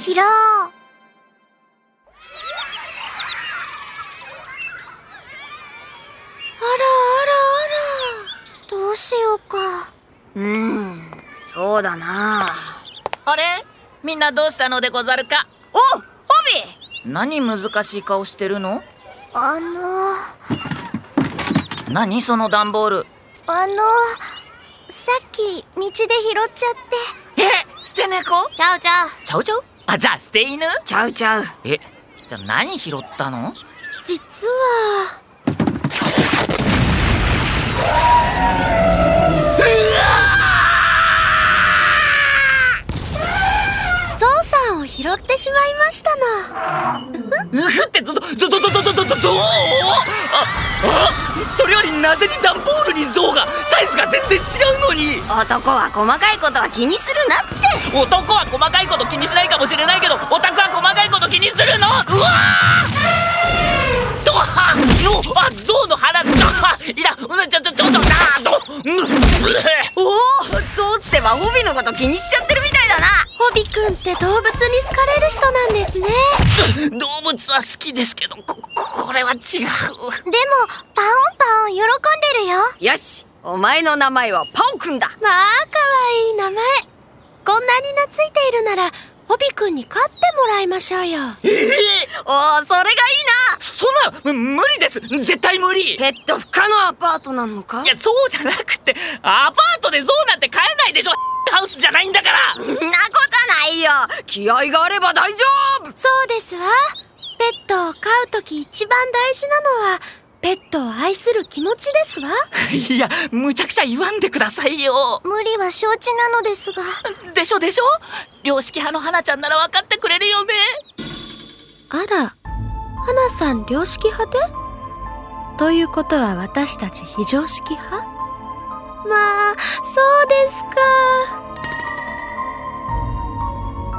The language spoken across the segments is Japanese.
拾おうあらあらあら。どうしようか。うんそうだな。あれ？みんなどうしたのでござるか？おホビ何難しい顔してるの？あの。何その段ボール？あの。さっき道で拾っちゃって。え捨て猫？ちゃうちゃう。ちゃうちゃう？あじゃあ捨て犬？ちゃうちゃう。えじゃあ何拾ったの？実は。ゾウさんを拾ってしまいましたのうふってぞぞぞぞぞぞぞぞぞぞああそれよりなぜに段ボールに象がサイズが全然違うのに？男は細かいことは気にするなって。男は細かいこと気にしないかもしれないけどオタクは細かいこと気にするの？うわー！どはのあ象の腹どはいやうんちょちょちょっとなおおゾウってはホビのこと気に入っちゃってるみたいだな。ホビくんって動物に好かれる人なんですね。え動物は好きですけどここれは違う。でもパオンパオン喜んでるよ。よしお前の名前はパオくんだ。まあかわいい名前。こんなに懐いているならホビくんに飼ってもらいましょうよ。ええおおそれがいいそんなむ無理です。絶対無理。なペット不可のアパートなのか？いやそうじゃなくてアパートで象なんて飼えないでしょ。ハウスじゃないんだから。そんなことないよ。気合があれば大丈夫。そうですわ。ペットを飼うとき一番大事なのはペットを愛する気持ちですわ。いやむちゃくちゃ言わんでくださいよ。無理は承知なのですが。でしょでしょ。良識派の花ちゃんなら分かってくれるよね。あら花さん良識派で？ということは私たち非常識派？まあそうですか。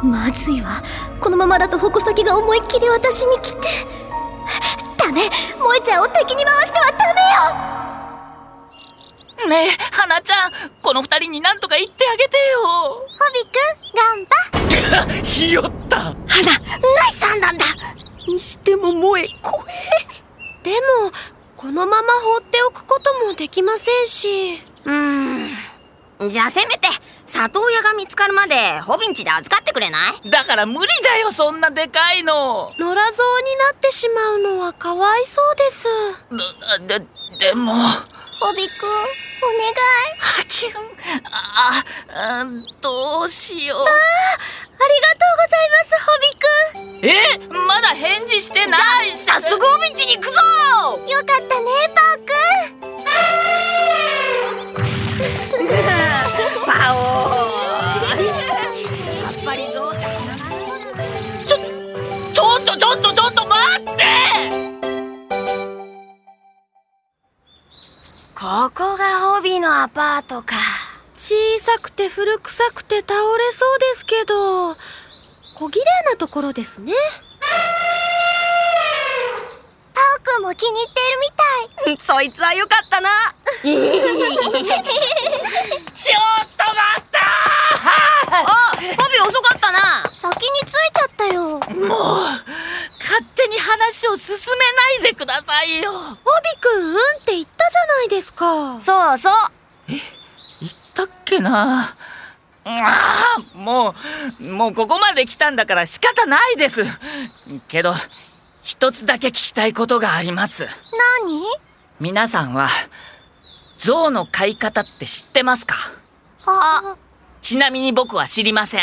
まずいわ。このままだと矛先が思いっきり私に来てダメ萌ちゃんを敵に回してはダメよ。ねえ花ちゃん。この二人に何とか言ってあげてよ。ホビくん頑張。ひよった。花ナイス判断だ。にしても萌え怖え。でもこのまま放っておくこともできませんし。うーんじゃあせめて里親が見つかるまでホビンチで預かってくれない？だから無理だよそんなでかいの。野良象になってしまうのはかわいそうです。でででも。ホビくんお願い。はきゅんああどうしよう。ありがとうございますホビくんえ？まだ返事してない。早速ホビンチに行くぞ！よかったねパここがホビのアパートか。小さくて古臭くて倒れそうですけど小綺麗なところですね。パオくんも気に入っているみたい。そいつはよかったな。ちょっと待った。あホビ遅かったな。先に着いちゃったよ。もう話を進めないでくださいよ。くんうんって言ったじゃないですか。そうそう。言ったっけな？ああもうもうここまで来たんだから仕方ないです。けど一つだけ聞きたいことがあります。何？皆さんは象の飼い方って知ってますか？あ。ちなみに僕は知りません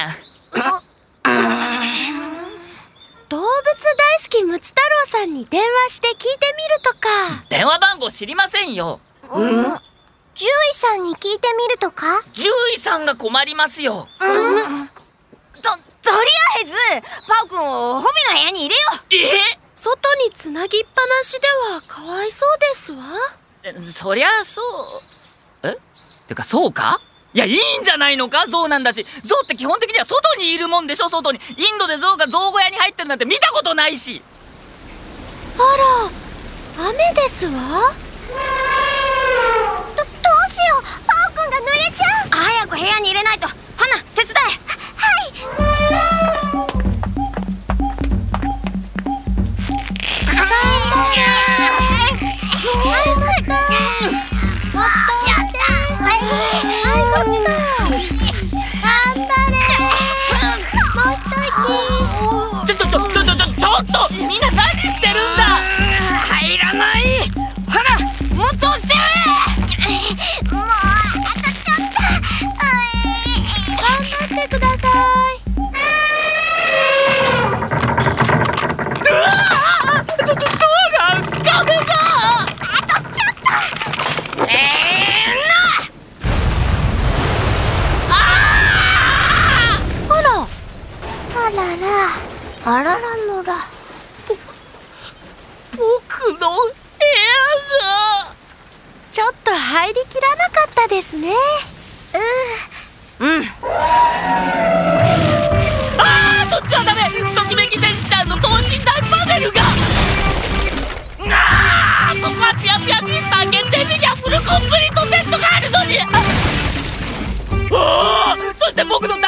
して聞いてみるとか。電話番号知りませんよ。獣医さんに聞いてみるとか。獣医さんが困りますよ。ととりあえずパオくんをホビの部屋に入れよえ？外につなぎっぱなしではかわいそうですわ。そりゃそう。え？てかそうか？いやいいんじゃないのか？象なんだし。象って基本的には外にいるもんでしょ？外に。インドで象が象小屋に入ってるなんて見たことないしあら雨ですわ？どどうしよう？パオくんが濡れちゃう？早く部屋に入れないと。花手伝え。ははい。ちょっとちょっとちょっとみんなあららのら。僕の部屋が。ちょっと入りきらなかったですね。うん。あーそっちはダメ。ときめき戦士ちゃんの等身大パネルが。あーそこはピアピアシスター限定フィギュアフルコンプリートセットがあるのに。あーそして僕の